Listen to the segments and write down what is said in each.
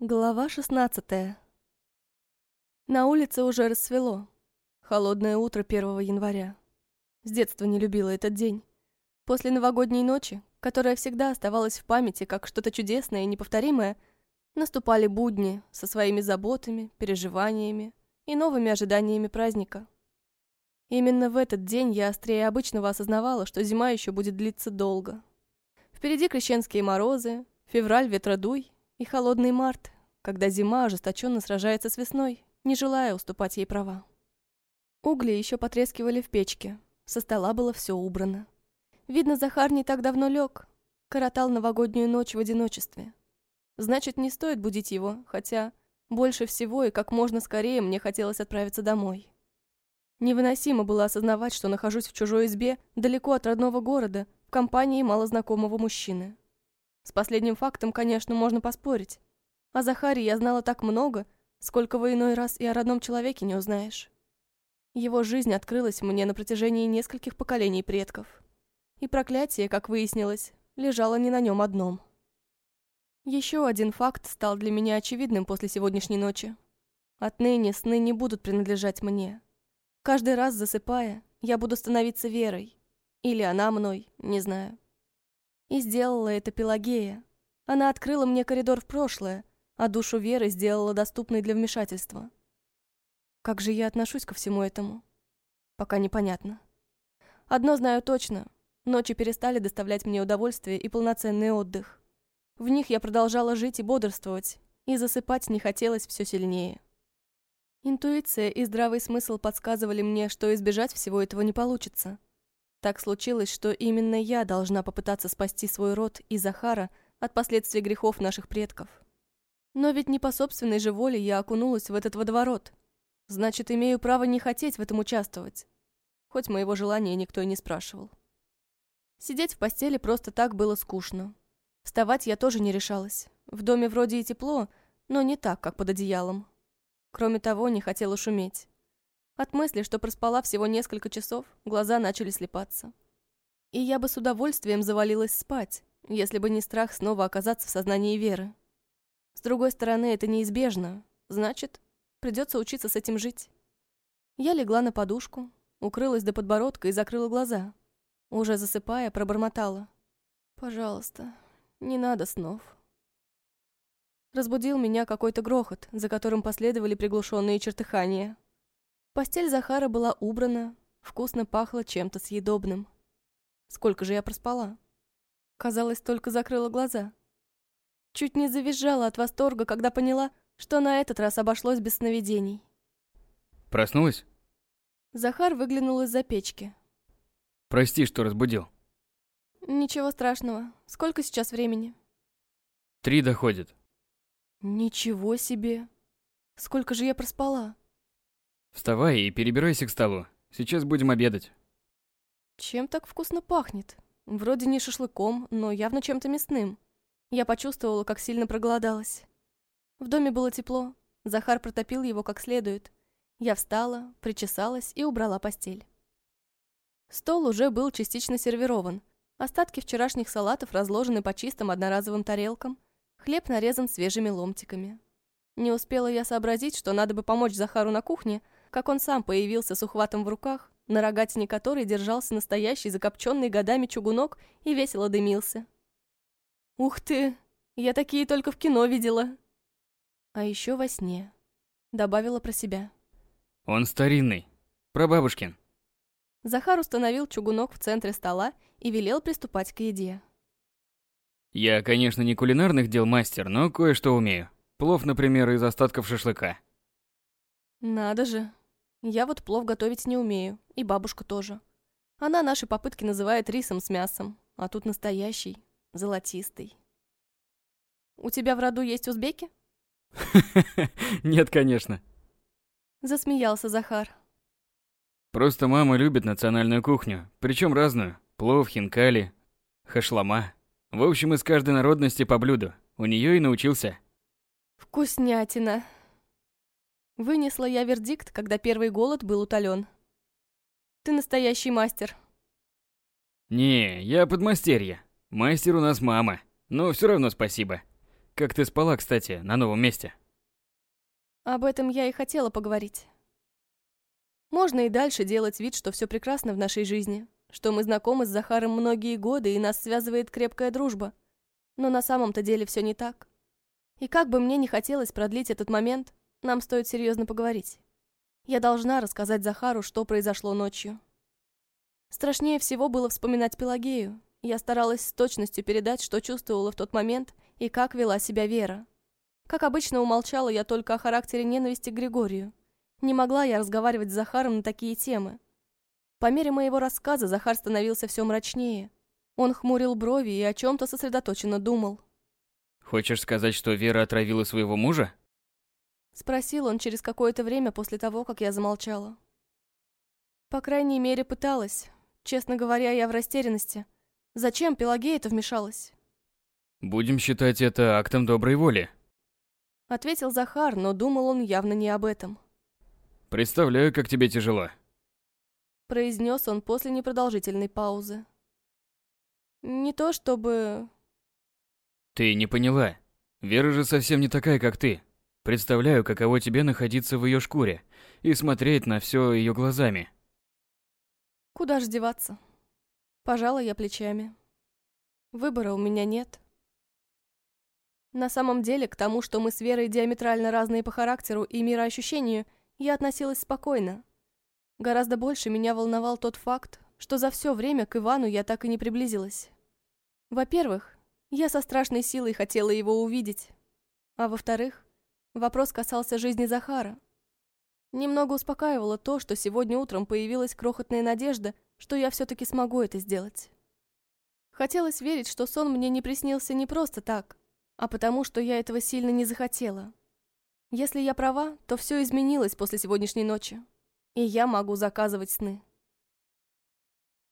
Глава 16 На улице уже рассвело. Холодное утро 1 января. С детства не любила этот день. После новогодней ночи, которая всегда оставалась в памяти как что-то чудесное и неповторимое, наступали будни со своими заботами, переживаниями и новыми ожиданиями праздника. Именно в этот день я острее обычного осознавала, что зима еще будет длиться долго. Впереди крещенские морозы, февраль ветродуй и холодный март, когда зима ожесточенно сражается с весной, не желая уступать ей права. Угли еще потрескивали в печке, со стола было все убрано. Видно, Захар не так давно лег, коротал новогоднюю ночь в одиночестве. Значит, не стоит будить его, хотя больше всего и как можно скорее мне хотелось отправиться домой. Невыносимо было осознавать, что нахожусь в чужой избе, далеко от родного города, в компании малознакомого мужчины. С последним фактом, конечно, можно поспорить. О Захаре я знала так много, сколько в иной раз и о родном человеке не узнаешь. Его жизнь открылась мне на протяжении нескольких поколений предков. И проклятие, как выяснилось, лежало не на нем одном. Еще один факт стал для меня очевидным после сегодняшней ночи. Отныне сны не будут принадлежать мне. Каждый раз засыпая, я буду становиться Верой. Или она мной, не знаю. И сделала это Пелагея. Она открыла мне коридор в прошлое, а душу Веры сделала доступной для вмешательства. Как же я отношусь ко всему этому? Пока непонятно. Одно знаю точно. Ночи перестали доставлять мне удовольствие и полноценный отдых. В них я продолжала жить и бодрствовать, и засыпать не хотелось все сильнее. Интуиция и здравый смысл подсказывали мне, что избежать всего этого не получится. Так случилось, что именно я должна попытаться спасти свой род и Захара от последствий грехов наших предков. Но ведь не по собственной же воле я окунулась в этот водоворот. Значит, имею право не хотеть в этом участвовать. Хоть моего желания никто и не спрашивал. Сидеть в постели просто так было скучно. Вставать я тоже не решалась. В доме вроде и тепло, но не так, как под одеялом. Кроме того, не хотела шуметь. От мысли, что проспала всего несколько часов, глаза начали слепаться. И я бы с удовольствием завалилась спать, если бы не страх снова оказаться в сознании Веры. С другой стороны, это неизбежно. Значит, придется учиться с этим жить. Я легла на подушку, укрылась до подбородка и закрыла глаза. Уже засыпая, пробормотала. «Пожалуйста, не надо снов». Разбудил меня какой-то грохот, за которым последовали приглушенные чертыхания. Постель Захара была убрана, вкусно пахло чем-то съедобным. Сколько же я проспала? Казалось, только закрыла глаза. Чуть не завизжала от восторга, когда поняла, что на этот раз обошлось без сновидений. Проснулась? Захар выглянул из-за печки. Прости, что разбудил. Ничего страшного. Сколько сейчас времени? Три доходит. Ничего себе. Сколько же я проспала? Вставай и перебирайся к столу. Сейчас будем обедать. Чем так вкусно пахнет? Вроде не шашлыком, но явно чем-то мясным. Я почувствовала, как сильно проголодалась. В доме было тепло. Захар протопил его как следует. Я встала, причесалась и убрала постель. Стол уже был частично сервирован. Остатки вчерашних салатов разложены по чистым одноразовым тарелкам. Хлеб нарезан свежими ломтиками. Не успела я сообразить, что надо бы помочь Захару на кухне, как он сам появился с ухватом в руках, на рогатине которой держался настоящий закопченный годами чугунок и весело дымился. «Ух ты! Я такие только в кино видела!» «А еще во сне», — добавила про себя. «Он старинный. Прабабушкин». Захар установил чугунок в центре стола и велел приступать к еде. «Я, конечно, не кулинарных дел мастер, но кое-что умею. Плов, например, из остатков шашлыка». «Надо же, я вот плов готовить не умею, и бабушка тоже. Она наши попытки называет рисом с мясом, а тут настоящий, золотистый. У тебя в роду есть узбеки? Нет, конечно. Засмеялся Захар. Просто мама любит национальную кухню, причем разную. Плов, хинкали, хашлама. В общем, из каждой народности по блюду. У нее и научился. Вкуснятина. Вынесла я вердикт, когда первый голод был утолен. Ты настоящий мастер. Не, я подмастерье. Мастер у нас мама. Но все равно спасибо. Как ты спала, кстати, на новом месте? Об этом я и хотела поговорить. Можно и дальше делать вид, что все прекрасно в нашей жизни, что мы знакомы с Захаром многие годы и нас связывает крепкая дружба. Но на самом-то деле все не так. И как бы мне не хотелось продлить этот момент, нам стоит серьезно поговорить. Я должна рассказать Захару, что произошло ночью. Страшнее всего было вспоминать Пелагею. Я старалась с точностью передать, что чувствовала в тот момент и как вела себя Вера. Как обычно, умолчала я только о характере ненависти к Григорию. Не могла я разговаривать с Захаром на такие темы. По мере моего рассказа Захар становился все мрачнее. Он хмурил брови и о чем-то сосредоточенно думал. Хочешь сказать, что Вера отравила своего мужа? Спросил он через какое-то время после того, как я замолчала. По крайней мере, пыталась. Честно говоря, я в растерянности. Зачем Пелагея-то вмешалась? Будем считать это актом доброй воли. Ответил Захар, но думал он явно не об этом. Представляю, как тебе тяжело. Произнес он после непродолжительной паузы. Не то чтобы... Ты не поняла. Вера же совсем не такая, как ты. Представляю, каково тебе находиться в ее шкуре и смотреть на все ее глазами. Куда ж деваться? Пожала я плечами. Выбора у меня нет. На самом деле, к тому, что мы с Верой диаметрально разные по характеру и мироощущению – я относилась спокойно. Гораздо больше меня волновал тот факт, что за все время к Ивану я так и не приблизилась. Во-первых, я со страшной силой хотела его увидеть. А во-вторых, вопрос касался жизни Захара. Немного успокаивало то, что сегодня утром появилась крохотная надежда, что я все-таки смогу это сделать. Хотелось верить, что сон мне не приснился не просто так, а потому, что я этого сильно не захотела. Если я права, то все изменилось после сегодняшней ночи, и я могу заказывать сны.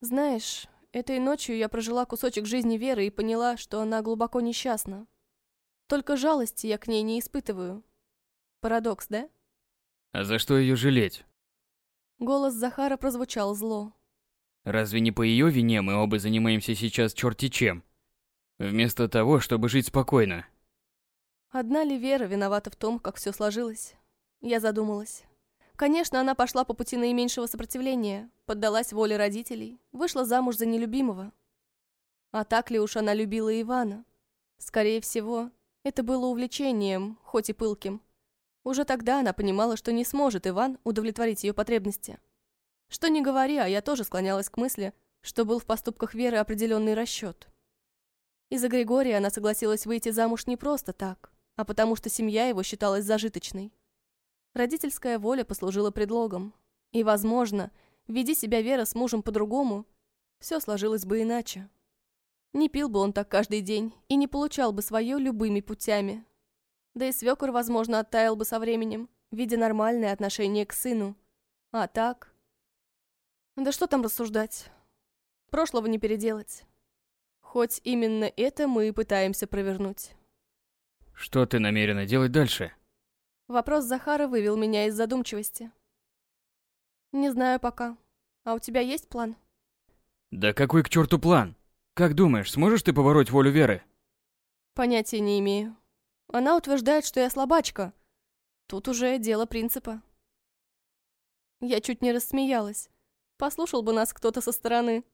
Знаешь, этой ночью я прожила кусочек жизни Веры и поняла, что она глубоко несчастна. Только жалости я к ней не испытываю. Парадокс, да? А за что ее жалеть? Голос Захара прозвучал зло. Разве не по ее вине мы оба занимаемся сейчас черти чем? Вместо того, чтобы жить спокойно. Одна ли Вера виновата в том, как все сложилось? Я задумалась. Конечно, она пошла по пути наименьшего сопротивления, поддалась воле родителей, вышла замуж за нелюбимого. А так ли уж она любила Ивана? Скорее всего, это было увлечением, хоть и пылким. Уже тогда она понимала, что не сможет Иван удовлетворить ее потребности. Что не говори, а я тоже склонялась к мысли, что был в поступках Веры определенный расчет. Из-за Григория она согласилась выйти замуж не просто так а потому что семья его считалась зажиточной. Родительская воля послужила предлогом. И, возможно, веди себя Вера с мужем по-другому, все сложилось бы иначе. Не пил бы он так каждый день и не получал бы свое любыми путями. Да и свекор, возможно, оттаял бы со временем, видя нормальное отношение к сыну. А так... Да что там рассуждать? Прошлого не переделать. Хоть именно это мы и пытаемся провернуть. Что ты намерена делать дальше? Вопрос Захара вывел меня из задумчивости. Не знаю пока. А у тебя есть план? Да какой к черту план? Как думаешь, сможешь ты побороть волю Веры? Понятия не имею. Она утверждает, что я слабачка. Тут уже дело принципа. Я чуть не рассмеялась. Послушал бы нас кто-то со стороны.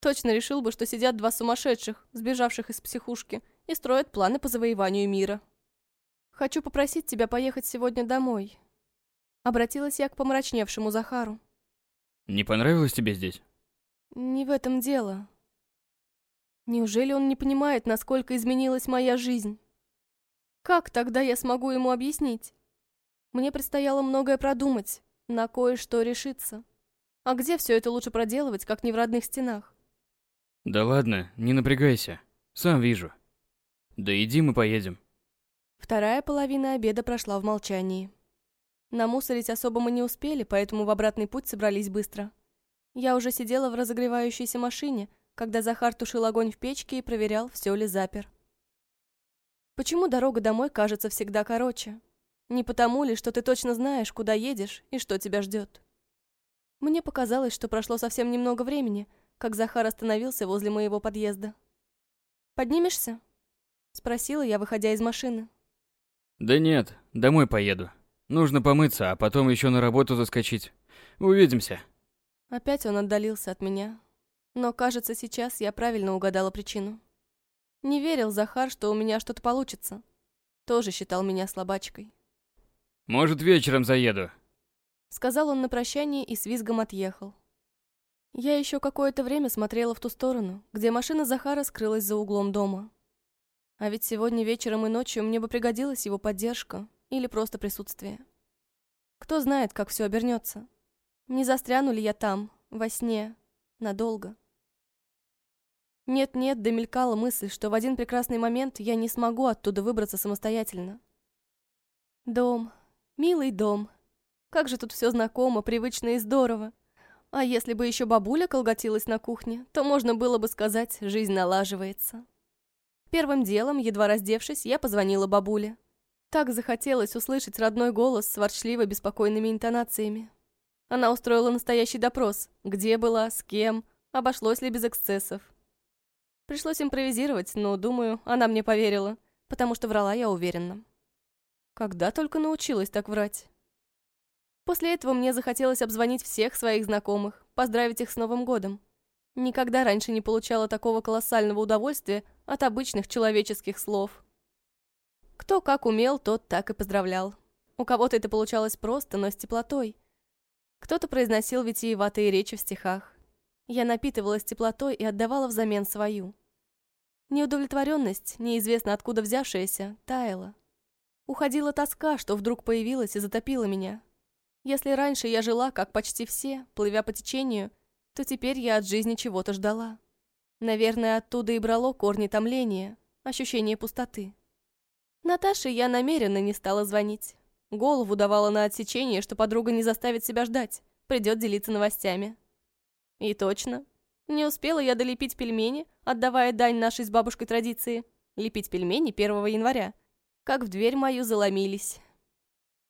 Точно решил бы, что сидят два сумасшедших, сбежавших из психушки, и строят планы по завоеванию мира. «Хочу попросить тебя поехать сегодня домой». Обратилась я к помрачневшему Захару. «Не понравилось тебе здесь?» «Не в этом дело. Неужели он не понимает, насколько изменилась моя жизнь? Как тогда я смогу ему объяснить? Мне предстояло многое продумать, на кое-что решиться. А где все это лучше проделывать, как не в родных стенах? Да ладно, не напрягайся. Сам вижу. Да иди мы поедем. Вторая половина обеда прошла в молчании. Намусорить особо мы не успели, поэтому в обратный путь собрались быстро. Я уже сидела в разогревающейся машине, когда Захар тушил огонь в печке и проверял, все ли запер. Почему дорога домой кажется всегда короче? Не потому ли, что ты точно знаешь, куда едешь и что тебя ждет? Мне показалось, что прошло совсем немного времени, как Захар остановился возле моего подъезда. «Поднимешься?» Спросила я, выходя из машины. Да нет, домой поеду. Нужно помыться, а потом еще на работу заскочить. Увидимся. Опять он отдалился от меня. Но, кажется, сейчас я правильно угадала причину. Не верил Захар, что у меня что-то получится. Тоже считал меня слабачкой. Может, вечером заеду. Сказал он на прощание и с визгом отъехал. Я еще какое-то время смотрела в ту сторону, где машина Захара скрылась за углом дома. А ведь сегодня вечером и ночью мне бы пригодилась его поддержка или просто присутствие. Кто знает, как все обернется. Не застряну ли я там, во сне, надолго. Нет-нет, домелькала мысль, что в один прекрасный момент я не смогу оттуда выбраться самостоятельно. Дом, милый дом. Как же тут все знакомо, привычно и здорово. А если бы еще бабуля колготилась на кухне, то можно было бы сказать, жизнь налаживается. Первым делом, едва раздевшись, я позвонила бабуле. Так захотелось услышать родной голос с ворчливо беспокойными интонациями. Она устроила настоящий допрос. Где была, с кем, обошлось ли без эксцессов. Пришлось импровизировать, но, думаю, она мне поверила, потому что врала я уверенно. Когда только научилась так врать. После этого мне захотелось обзвонить всех своих знакомых, поздравить их с Новым годом. Никогда раньше не получала такого колоссального удовольствия от обычных человеческих слов. Кто как умел, тот так и поздравлял. У кого-то это получалось просто, но с теплотой. Кто-то произносил витиеватые речи в стихах. Я напитывалась теплотой и отдавала взамен свою. Неудовлетворенность, неизвестно откуда взявшаяся, таяла. Уходила тоска, что вдруг появилась и затопила меня. Если раньше я жила, как почти все, плывя по течению, то теперь я от жизни чего-то ждала. Наверное, оттуда и брало корни томления, ощущение пустоты. Наташе я намеренно не стала звонить. Голову давала на отсечение, что подруга не заставит себя ждать, придет делиться новостями. И точно. Не успела я долепить пельмени, отдавая дань нашей с бабушкой традиции. Лепить пельмени 1 января. Как в дверь мою заломились.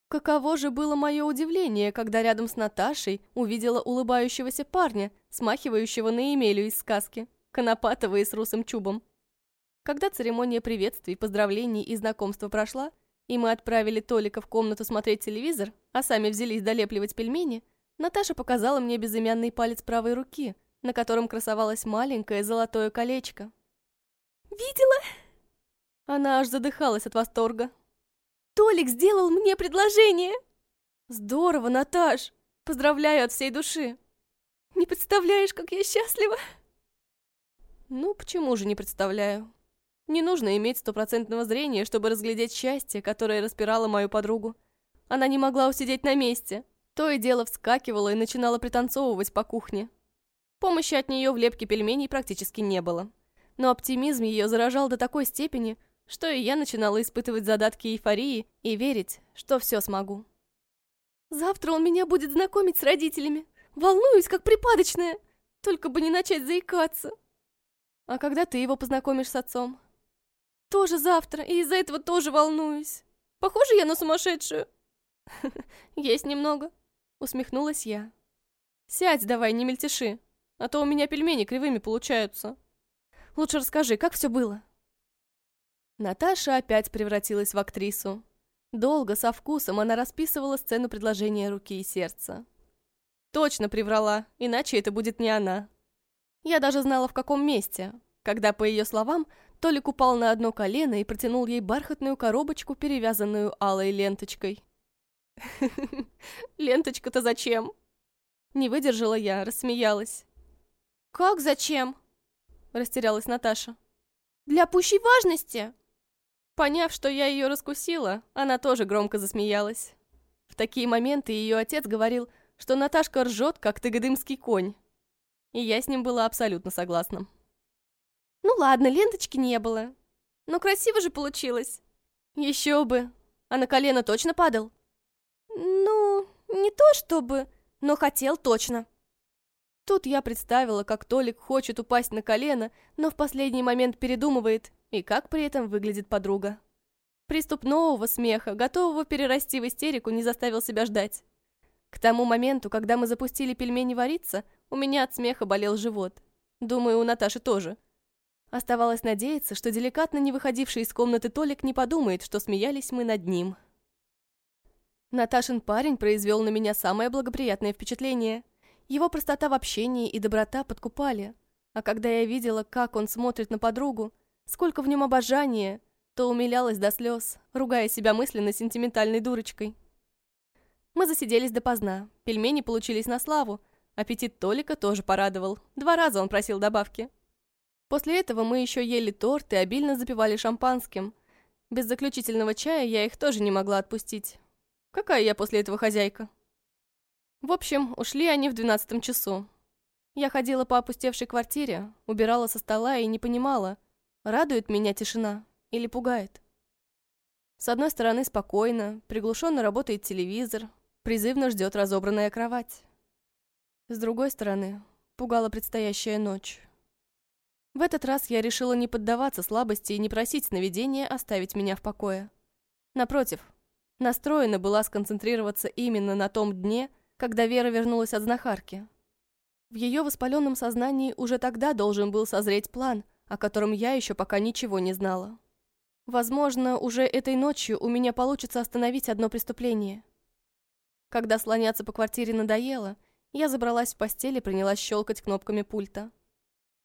Каково же было мое удивление, когда рядом с Наташей увидела улыбающегося парня, смахивающего на Емелю из сказки, конопатого и с русым чубом. Когда церемония приветствий, поздравлений и знакомства прошла, и мы отправили Толика в комнату смотреть телевизор, а сами взялись долепливать пельмени, Наташа показала мне безымянный палец правой руки, на котором красовалось маленькое золотое колечко. «Видела?» Она аж задыхалась от восторга. «Толик сделал мне предложение!» «Здорово, Наташ! Поздравляю от всей души!» «Не представляешь, как я счастлива!» «Ну, почему же не представляю?» Не нужно иметь стопроцентного зрения, чтобы разглядеть счастье, которое распирало мою подругу. Она не могла усидеть на месте. То и дело вскакивала и начинала пританцовывать по кухне. Помощи от нее в лепке пельменей практически не было. Но оптимизм ее заражал до такой степени, что и я начинала испытывать задатки эйфории и верить, что все смогу. «Завтра он меня будет знакомить с родителями. Волнуюсь, как припадочная. Только бы не начать заикаться». «А когда ты его познакомишь с отцом?» «Тоже завтра, и из-за этого тоже волнуюсь. Похоже я на сумасшедшую?» «Есть немного», Усмехнулась я. «Сядь давай, не мельтеши, а то у меня пельмени кривыми получаются. Лучше расскажи, как все было?» Наташа опять превратилась в актрису. Долго, со вкусом, она расписывала сцену предложения руки и сердца. Точно приврала, иначе это будет не она. Я даже знала, в каком месте, когда, по ее словам, Толик упал на одно колено и протянул ей бархатную коробочку, перевязанную алой ленточкой. Ленточка-то зачем? Не выдержала я, рассмеялась. Как зачем? Растерялась Наташа. Для пущей важности. Поняв, что я ее раскусила, она тоже громко засмеялась. В такие моменты ее отец говорил, что Наташка ржет, как тыгодымский конь. И я с ним была абсолютно согласна. Ну ладно, ленточки не было. Но красиво же получилось. Еще бы. А на колено точно падал? «Ну, не то чтобы, но хотел точно». Тут я представила, как Толик хочет упасть на колено, но в последний момент передумывает, и как при этом выглядит подруга. Приступ нового смеха, готового перерасти в истерику, не заставил себя ждать. К тому моменту, когда мы запустили пельмени вариться, у меня от смеха болел живот. Думаю, у Наташи тоже. Оставалось надеяться, что деликатно не выходивший из комнаты Толик не подумает, что смеялись мы над ним. Наташин парень произвел на меня самое благоприятное впечатление. Его простота в общении и доброта подкупали. А когда я видела, как он смотрит на подругу, сколько в нем обожания, то умилялась до слез, ругая себя мысленно сентиментальной дурочкой. Мы засиделись допоздна, пельмени получились на славу, аппетит Толика тоже порадовал, два раза он просил добавки. После этого мы еще ели торт и обильно запивали шампанским. Без заключительного чая я их тоже не могла отпустить. Какая я после этого хозяйка? В общем, ушли они в двенадцатом часу. Я ходила по опустевшей квартире, убирала со стола и не понимала, радует меня тишина или пугает. С одной стороны спокойно, приглушенно работает телевизор, призывно ждет разобранная кровать. С другой стороны, пугала предстоящая ночь. В этот раз я решила не поддаваться слабости и не просить сновидения оставить меня в покое. Напротив, Настроена была сконцентрироваться именно на том дне, когда Вера вернулась от знахарки. В ее воспаленном сознании уже тогда должен был созреть план, о котором я еще пока ничего не знала. Возможно, уже этой ночью у меня получится остановить одно преступление. Когда слоняться по квартире надоело, я забралась в постель и принялась щелкать кнопками пульта.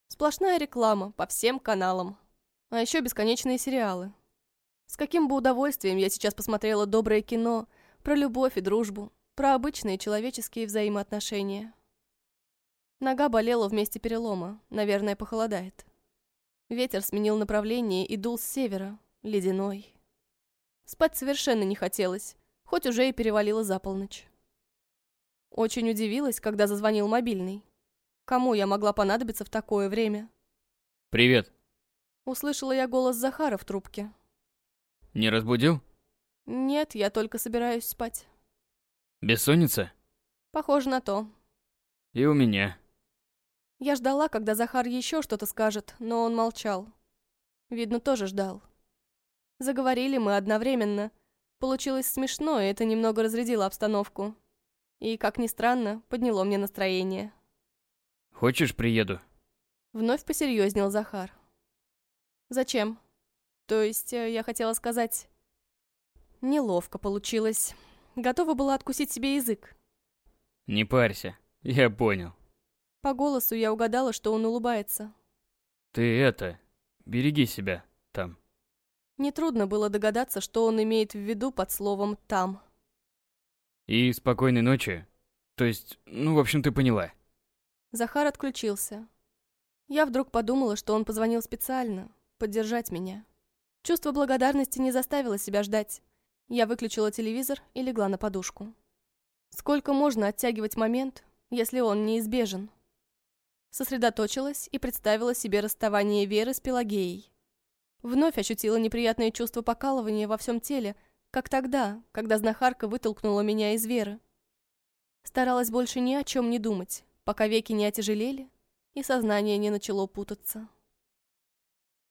Сплошная реклама по всем каналам. А еще бесконечные сериалы. С каким бы удовольствием я сейчас посмотрела доброе кино про любовь и дружбу, про обычные человеческие взаимоотношения. Нога болела вместе перелома, наверное, похолодает. Ветер сменил направление и дул с севера, ледяной. Спать совершенно не хотелось, хоть уже и перевалило за полночь. Очень удивилась, когда зазвонил мобильный. Кому я могла понадобиться в такое время? «Привет!» Услышала я голос Захара в трубке. Не разбудил? Нет, я только собираюсь спать. Бессонница? Похоже на то. И у меня. Я ждала, когда Захар еще что-то скажет, но он молчал. Видно, тоже ждал. Заговорили мы одновременно. Получилось смешно, и это немного разрядило обстановку. И, как ни странно, подняло мне настроение. «Хочешь, приеду?» Вновь посерьезнел Захар. «Зачем?» То есть, э, я хотела сказать... Неловко получилось. Готова была откусить себе язык. Не парься, я понял. По голосу я угадала, что он улыбается. Ты это, береги себя там. Нетрудно было догадаться, что он имеет в виду под словом «там». И спокойной ночи. То есть, ну, в общем, ты поняла. Захар отключился. Я вдруг подумала, что он позвонил специально, поддержать меня. Чувство благодарности не заставило себя ждать. Я выключила телевизор и легла на подушку. Сколько можно оттягивать момент, если он неизбежен? Сосредоточилась и представила себе расставание Веры с Пелагеей. Вновь ощутила неприятное чувство покалывания во всем теле, как тогда, когда знахарка вытолкнула меня из Веры. Старалась больше ни о чем не думать, пока веки не отяжелели и сознание не начало путаться.